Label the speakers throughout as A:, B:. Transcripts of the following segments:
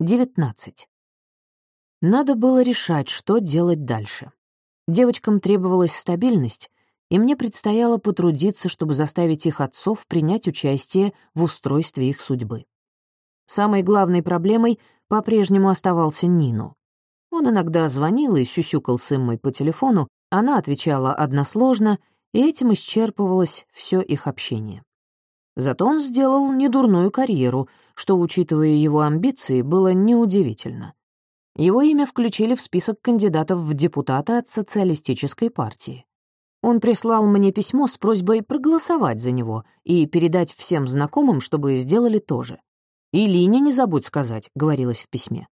A: 19. Надо было решать, что делать дальше. Девочкам требовалась стабильность, и мне предстояло потрудиться, чтобы заставить их отцов принять участие в устройстве их судьбы. Самой главной проблемой по-прежнему оставался Нино. Он иногда звонил и сюсюкал с Иммой по телефону, она отвечала односложно, и этим исчерпывалось все их общение. Зато он сделал недурную карьеру, что, учитывая его амбиции, было неудивительно. Его имя включили в список кандидатов в депутаты от социалистической партии. Он прислал мне письмо с просьбой проголосовать за него и передать всем знакомым, чтобы сделали то же. «И Лине не забудь сказать», — говорилось в письме.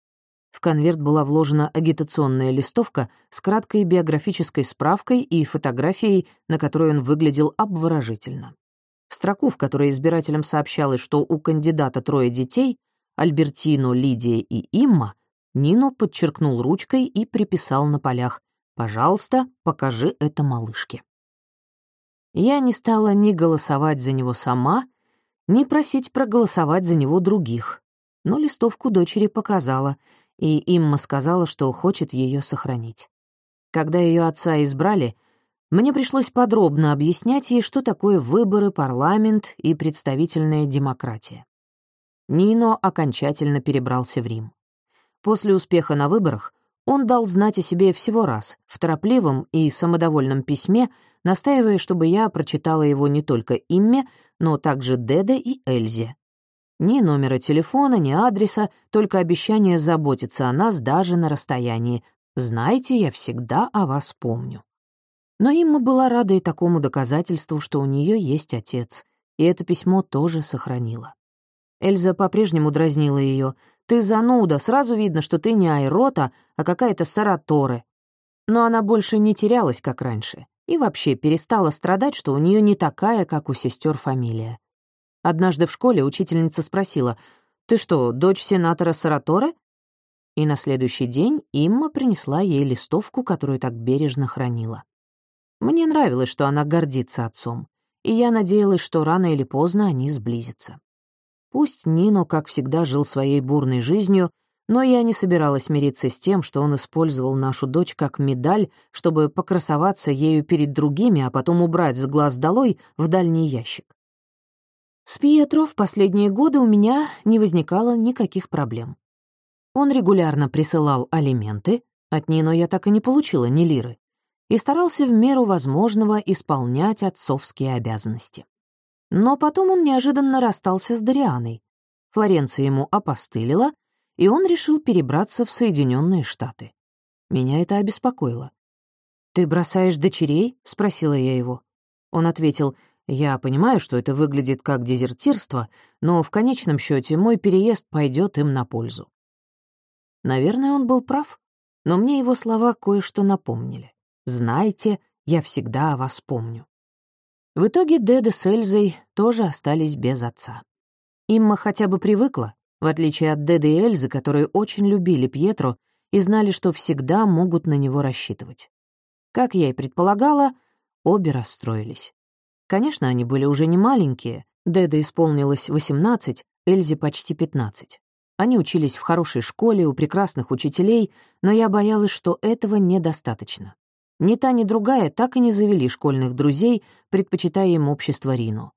A: В конверт была вложена агитационная листовка с краткой биографической справкой и фотографией, на которой он выглядел обворожительно. Строку, в которой избирателям сообщалось, что у кандидата трое детей — Альбертино, Лидия и Имма — Нино подчеркнул ручкой и приписал на полях «Пожалуйста, покажи это малышке». Я не стала ни голосовать за него сама, ни просить проголосовать за него других, но листовку дочери показала, и Имма сказала, что хочет ее сохранить. Когда ее отца избрали — мне пришлось подробно объяснять ей, что такое выборы, парламент и представительная демократия. Нино окончательно перебрался в Рим. После успеха на выборах он дал знать о себе всего раз, в торопливом и самодовольном письме, настаивая, чтобы я прочитала его не только имя, но также Деде и Эльзе. Ни номера телефона, ни адреса, только обещание заботиться о нас даже на расстоянии. Знаете, я всегда о вас помню. Но Имма была рада и такому доказательству, что у нее есть отец, и это письмо тоже сохранила. Эльза по-прежнему дразнила ее. «Ты зануда, сразу видно, что ты не Айрота, а какая-то Сараторе». Но она больше не терялась, как раньше, и вообще перестала страдать, что у нее не такая, как у сестер фамилия. Однажды в школе учительница спросила, «Ты что, дочь сенатора Сараторе?» И на следующий день Имма принесла ей листовку, которую так бережно хранила. Мне нравилось, что она гордится отцом, и я надеялась, что рано или поздно они сблизятся. Пусть Нино, как всегда, жил своей бурной жизнью, но я не собиралась мириться с тем, что он использовал нашу дочь как медаль, чтобы покрасоваться ею перед другими, а потом убрать с глаз долой в дальний ящик. С Пьетро в последние годы у меня не возникало никаких проблем. Он регулярно присылал алименты, от Нино я так и не получила ни лиры, и старался в меру возможного исполнять отцовские обязанности. Но потом он неожиданно расстался с Дарианой. Флоренция ему опостылила, и он решил перебраться в Соединенные Штаты. Меня это обеспокоило. «Ты бросаешь дочерей?» — спросила я его. Он ответил, «Я понимаю, что это выглядит как дезертирство, но в конечном счете мой переезд пойдет им на пользу». Наверное, он был прав, но мне его слова кое-что напомнили. Знайте, я всегда о вас помню». В итоге Деда с Эльзой тоже остались без отца. Имма хотя бы привыкла, в отличие от Деды и Эльзы, которые очень любили Пьетро и знали, что всегда могут на него рассчитывать. Как я и предполагала, обе расстроились. Конечно, они были уже не маленькие, Деда исполнилось 18, Эльзе почти 15. Они учились в хорошей школе, у прекрасных учителей, но я боялась, что этого недостаточно. Ни та, ни другая так и не завели школьных друзей, предпочитая им общество Рину.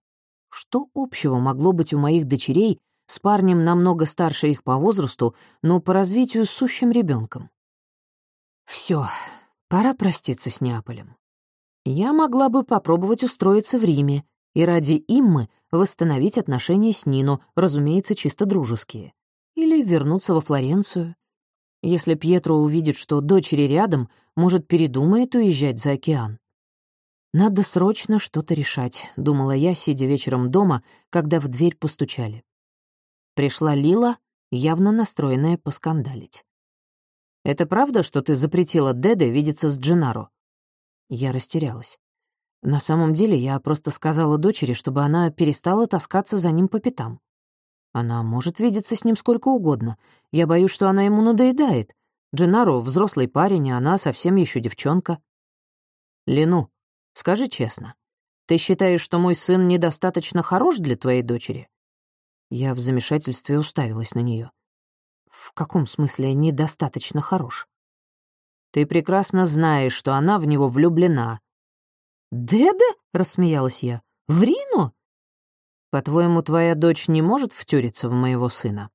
A: Что общего могло быть у моих дочерей с парнем намного старше их по возрасту, но по развитию сущим ребенком? Все, пора проститься с Неаполем. Я могла бы попробовать устроиться в Риме и ради Иммы восстановить отношения с Нино, разумеется, чисто дружеские. Или вернуться во Флоренцию. Если Пьетро увидит, что дочери рядом, может, передумает уезжать за океан. «Надо срочно что-то решать», — думала я, сидя вечером дома, когда в дверь постучали. Пришла Лила, явно настроенная поскандалить. «Это правда, что ты запретила Деде видеться с Дженаро?» Я растерялась. На самом деле я просто сказала дочери, чтобы она перестала таскаться за ним по пятам. Она может видеться с ним сколько угодно. Я боюсь, что она ему надоедает. Дженаро — взрослый парень, а она совсем еще девчонка. Лину, скажи честно, ты считаешь, что мой сын недостаточно хорош для твоей дочери? Я в замешательстве уставилась на нее. «В каком смысле недостаточно хорош?» «Ты прекрасно знаешь, что она в него влюблена». «Деде?» — рассмеялась я. «В Рино?» «По-твоему, твоя дочь не может втюриться в моего сына?»